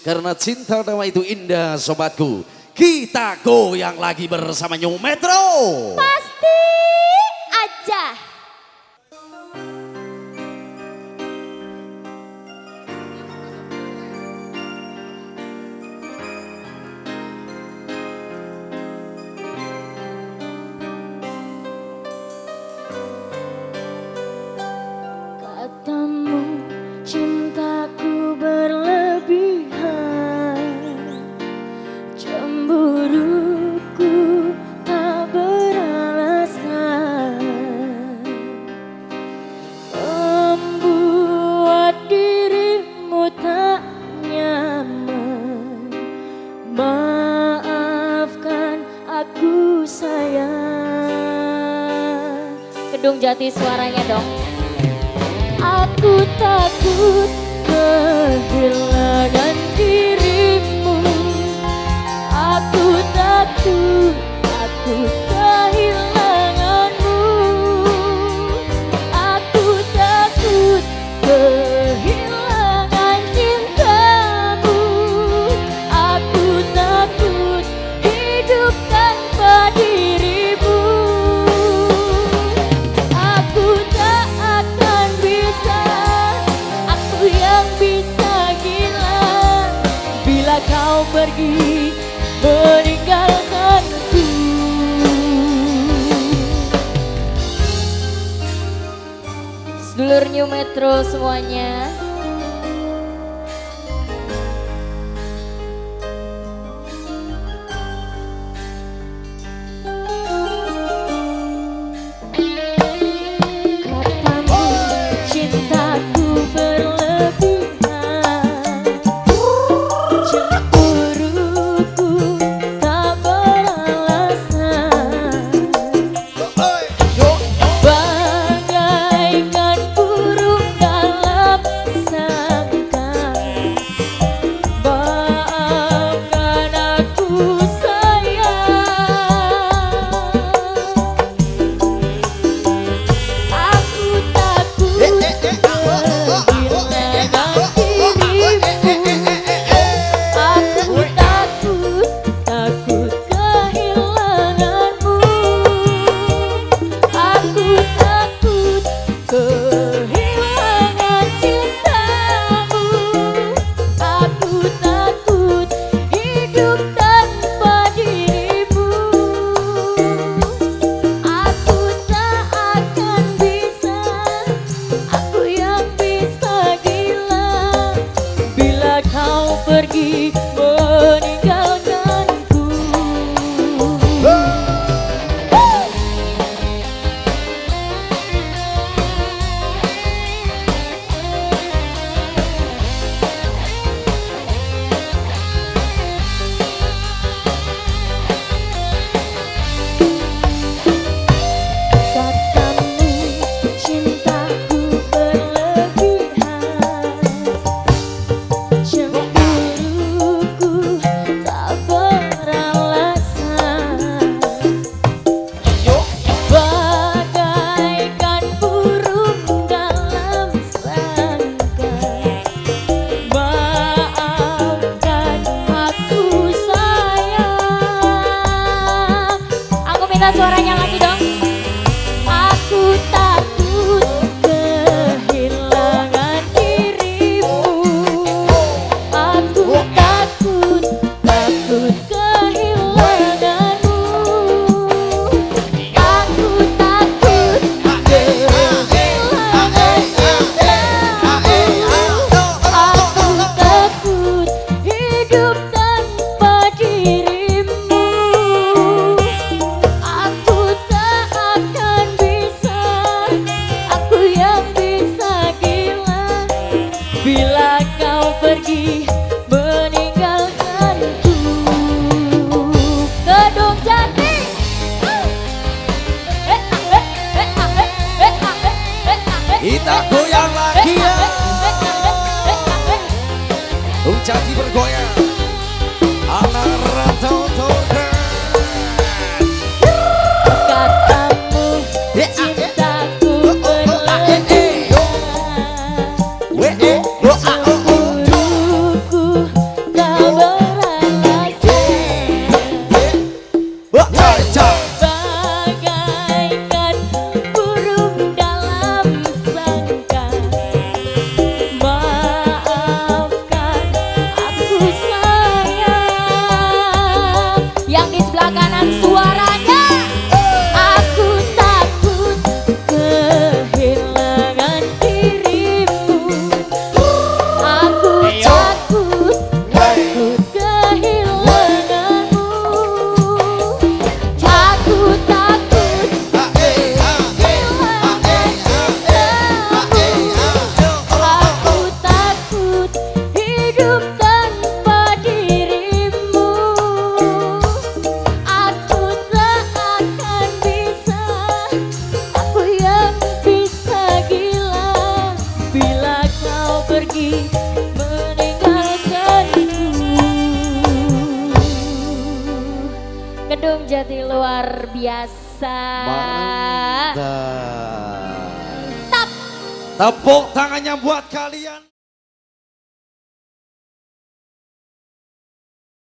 Karena cinta damai itu indah sobatku. Kita goyang lagi bersama New Metro. Pasti Gedung Jati suaranya dong. Aku takut kehilangan dirimu. Aku takut, takut Metro semuanya Hujan bergoyang belakang. Jati luar biasa. Mantap. Tepuk tangannya buat kalian.